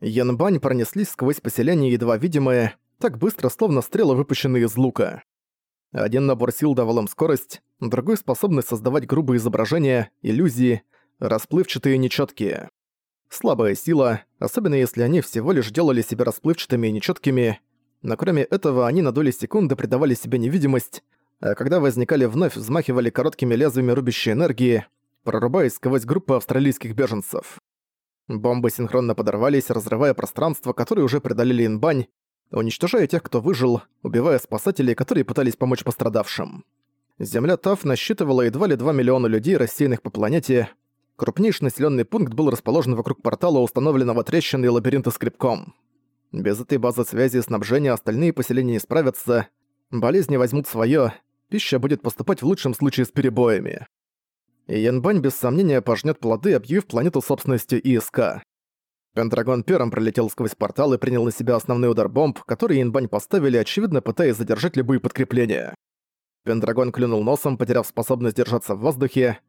Янбань пронеслись сквозь поселение едва видимые, так быстро, словно стрелы, выпущенные из лука. Один набор сил давал им скорость, другой — способность создавать грубые изображения, иллюзии, расплывчатые и нечёткие. Слабая сила, особенно если они всего лишь делали себя расплывчатыми и нечёткими, но кроме этого они на доли секунды придавали себе невидимость, а когда возникали вновь, взмахивали короткими лезвиями рубящей энергии, прорубаясь сквозь группы австралийских беженцев. Бомбы синхронно подорвались, разрывая пространство, которое уже преодолели инбань, уничтожая тех, кто выжил, убивая спасателей, которые пытались помочь пострадавшим. Земля Таф насчитывала едва ли 2 миллиона людей, рассеянных по планете. Крупнейший населенный пункт был расположен вокруг портала, установленного трещиной лабиринта скребком. Без этой базы связи и снабжения остальные поселения не справятся, болезни возьмут свое, пища будет поступать в лучшем случае с перебоями. И Янбань без сомнения пожнет плоды, объявив планету собственностью ИСК. Пендрагон первым пролетел сквозь портал и принял на себя основной удар бомб, которые Янбань поставили, очевидно пытаясь задержать любые подкрепления. Пендрагон клюнул носом, потеряв способность держаться в воздухе.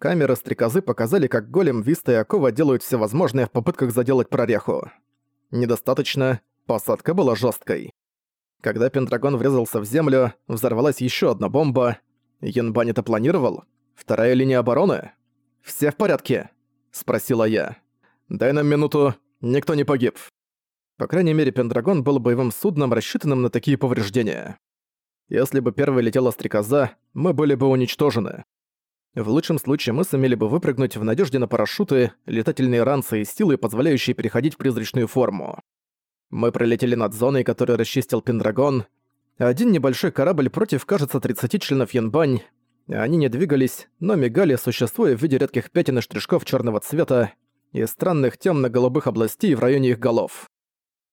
Камеры стрекозы показали, как голем, Виста и Акова делают все возможное в попытках заделать прореху. Недостаточно, посадка была жесткой. Когда Пендрагон врезался в землю, взорвалась еще одна бомба. Янбань это планировал? Вторая линия обороны? Все в порядке? Спросила я. Дай нам минуту, никто не погиб. По крайней мере, Пендрагон был боевым судном, рассчитанным на такие повреждения. Если бы первой летела стрекоза, мы были бы уничтожены. В лучшем случае мы сумели бы выпрыгнуть в надежде на парашюты, летательные ранцы и силы, позволяющие переходить в призрачную форму. Мы пролетели над зоной, которую расчистил Пендрагон. Один небольшой корабль против, кажется, 30 членов Янбань. Они не двигались, но мигали, существуя в виде редких пятен и штришков черного цвета и странных темно голубых областей в районе их голов.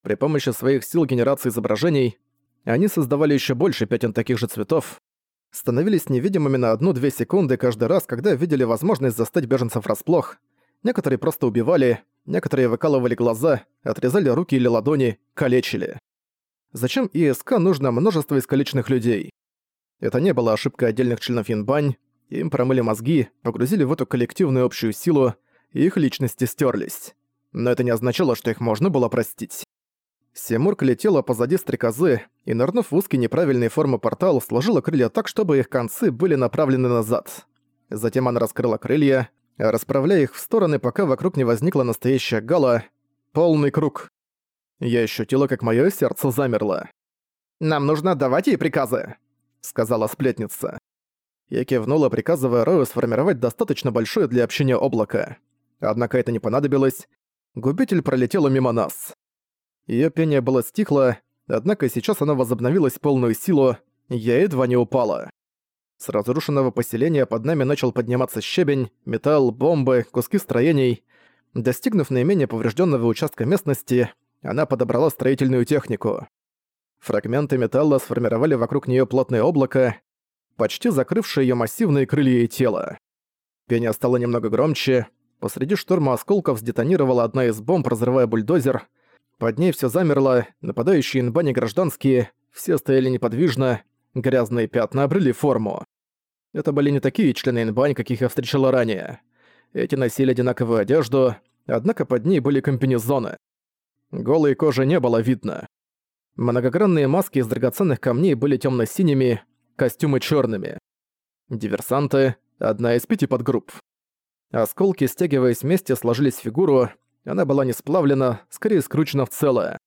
При помощи своих сил генерации изображений они создавали еще больше пятен таких же цветов, становились невидимыми на одну-две секунды каждый раз, когда видели возможность застать беженцев врасплох. Некоторые просто убивали, некоторые выкалывали глаза, отрезали руки или ладони, калечили. Зачем ИСК нужно множество искалеченных людей? Это не было ошибкой отдельных членов Янбань, им промыли мозги, погрузили в эту коллективную общую силу, и их личности стерлись. Но это не означало, что их можно было простить. Симург летела позади стрекозы и, нырнув в узкий неправильной формы портал, сложила крылья так, чтобы их концы были направлены назад. Затем она раскрыла крылья, расправляя их в стороны, пока вокруг не возникла настоящая гала. Полный круг. Я ощутила, как моё сердце замерло. «Нам нужно отдавать ей приказы», — сказала сплетница. Я кивнула, приказывая Рою сформировать достаточно большое для общения облако. Однако это не понадобилось. Губитель пролетела мимо нас. Её пение было стихло, однако сейчас оно возобновилось в полную силу, я едва не упала. С разрушенного поселения под нами начал подниматься щебень, металл, бомбы, куски строений. Достигнув наименее поврежденного участка местности, она подобрала строительную технику. Фрагменты металла сформировали вокруг нее плотное облако, почти закрывшее ее массивные крылья и тело. Пение стало немного громче. Посреди шторма осколков сдетонировала одна из бомб, разрывая бульдозер — под ней все замерло, нападающие инбани гражданские, все стояли неподвижно, грязные пятна обрели форму. Это были не такие члены инбань, каких я встречала ранее. Эти носили одинаковую одежду, однако под ней были комбинезоны. Голой кожи не было видно. Многогранные маски из драгоценных камней были темно-синими, костюмы черными. Диверсанты — одна из пяти подгрупп. Осколки, стягиваясь вместе, сложились в фигуру, она была не сплавлена, скорее скручена в целое.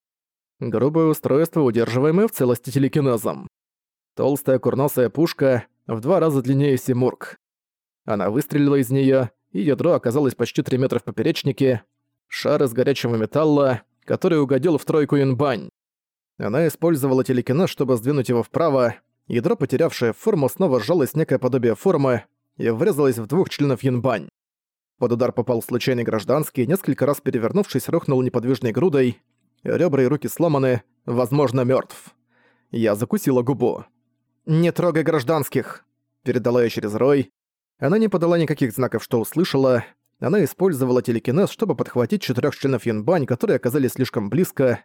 Грубое устройство, удерживаемое в целости телекинезом. Толстая курносая пушка, в два раза длиннее Симург. Она выстрелила из неё, и ядро оказалось почти 3 метра в поперечнике. Шар из горячего металла, который угодил в тройку инбань. Она использовала телекинез, чтобы сдвинуть его вправо. Ядро, потерявшее форму, снова сжалось некое подобие формы и врезалось в двух членов янбань. Под удар попал случайный гражданский, несколько раз перевернувшись, рухнул неподвижной грудой. Ребра и руки сломаны, возможно, мертв. Я закусила губу. «Не трогай гражданских!» Передала я через рой. Она не подала никаких знаков, что услышала. Она использовала телекинез, чтобы подхватить четырех членов Янбань, которые оказались слишком близко,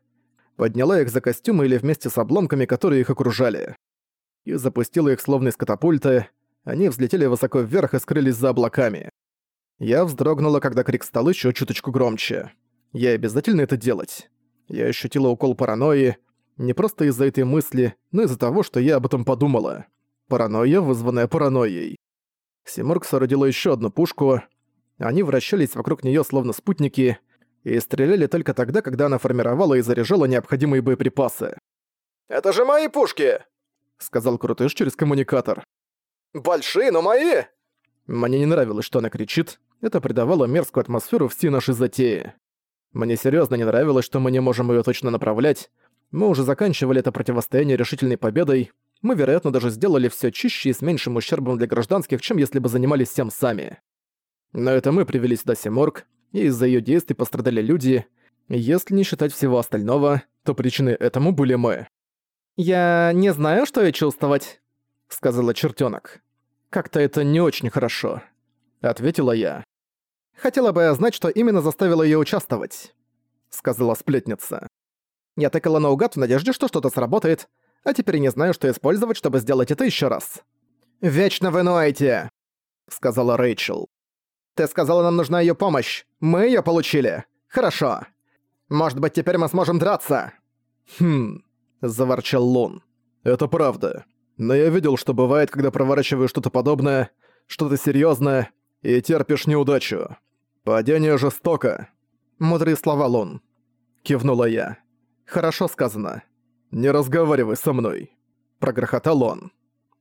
подняла их за костюмы или вместе с обломками, которые их окружали. И запустила их словно из катапульты. Они взлетели высоко вверх и скрылись за облаками. Я вздрогнула, когда крик стал еще чуточку громче. Я обязательно это делать? Я ощутила укол паранойи, не просто из-за этой мысли, но из-за того, что я об этом подумала. Паранойя, вызванная паранойей. Симург соорудила еще одну пушку. Они вращались вокруг нее словно спутники и стреляли только тогда, когда она формировала и заряжала необходимые боеприпасы. «Это же мои пушки!» — сказал Крутыш через коммуникатор. «Большие, но мои!» Мне не нравилось, что она кричит. Это придавало мерзкую атмосферу всей нашей затеи. Мне серьезно не нравилось, что мы не можем ее точно направлять. Мы уже заканчивали это противостояние решительной победой. Мы, вероятно, даже сделали все чище и с меньшим ущербом для гражданских, чем если бы занимались всем сами. Но это мы привели сюда Симорг, и из-за ее действий пострадали люди. Если не считать всего остального, то причиной этому были мы. «Я не знаю, что и чувствовать», — сказала чертенок. «Как-то это не очень хорошо», — ответила я. «Хотела бы я знать, что именно заставило ее участвовать», — сказала сплетница. «Я тыкала наугад в надежде, что что-то сработает, а теперь не знаю, что использовать, чтобы сделать это еще раз». «Вечно вы ноете», — сказала Рэйчел. Ты сказала, нам нужна её помощь. Мы её получили. Хорошо. Может быть, теперь мы сможем драться?» «Хм...» – заворчал Лун. «Это правда. Но я видел, что бывает, когда проворачиваешь что-то подобное, что-то серьёзное, и терпишь неудачу. Падение жестоко». «Мудрые слова, Лун», – кивнула я. «Хорошо сказано. Не разговаривай со мной», – прогрохотал он.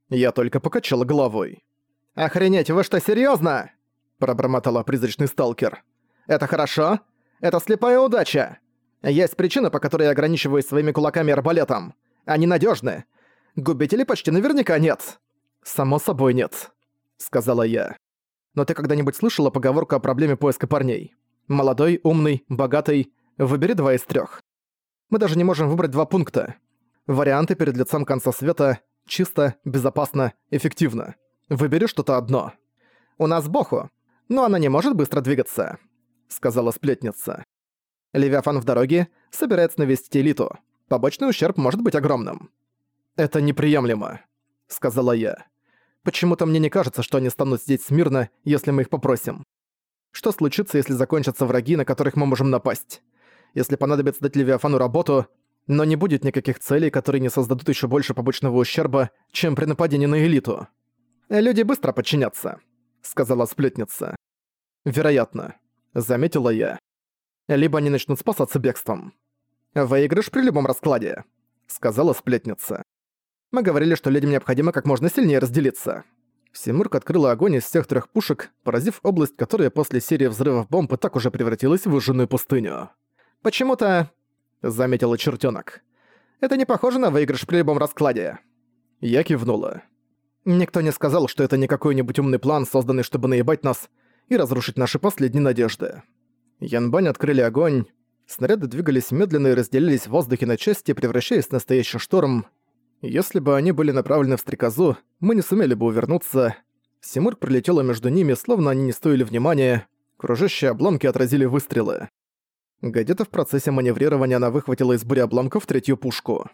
Я только покачала головой. «Охренеть, вы что, серьёзно?» Пробормотала призрачный сталкер. «Это хорошо? Это слепая удача! Есть причина, по которой я ограничиваюсь своими кулаками и арбалетом. Они надежны. Губителей почти наверняка нет». «Само собой нет», — сказала я. «Но ты когда-нибудь слышала поговорку о проблеме поиска парней? Молодой, умный, богатый. Выбери два из трех. Мы даже не можем выбрать два пункта. Варианты перед лицом конца света — чисто, безопасно, эффективно. Выбери что-то одно. У нас Боху, но она не может быстро двигаться», — сказала сплетница. «Левиафан в дороге собирается навестить элиту. Побочный ущерб может быть огромным». «Это неприемлемо», — сказала я. «Почему-то мне не кажется, что они станут сидеть смирно, если мы их попросим. Что случится, если закончатся враги, на которых мы можем напасть? Если понадобится дать Левиафану работу, но не будет никаких целей, которые не создадут еще больше побочного ущерба, чем при нападении на элиту. Люди быстро подчинятся», — сказала сплетница. «Вероятно», — заметила я. «Либо они начнут спасаться бегством». «Выигрыш при любом раскладе», — сказала сплетница. «Мы говорили, что людям необходимо как можно сильнее разделиться». Симург открыла огонь из всех трех пушек, поразив область, которая после серии взрывов бомб и так уже превратилась в выжженную пустыню. «Почему-то...» — заметила чертенок. «Это не похоже на выигрыш при любом раскладе». Я кивнула. Никто не сказал, что это не какой-нибудь умный план, созданный, чтобы наебать нас, и разрушить наши последние надежды. Янбань открыли огонь, снаряды двигались медленно и разделились в воздухе на части, превращаясь в настоящий шторм. Если бы они были направлены в стрекозу, мы не сумели бы увернуться. Симург пролетела между ними, словно они не стоили внимания. Кружащие обломки отразили выстрелы. Где-то в процессе маневрирования она выхватила из бури обломков третью пушку.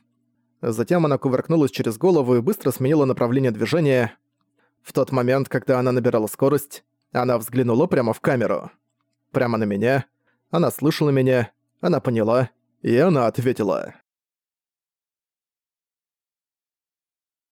Затем она кувыркнулась через голову и быстро сменила направление движения. В тот момент, когда она набирала скорость, она взглянула прямо в камеру. Прямо на меня. Она слышала меня, она поняла, и она ответила.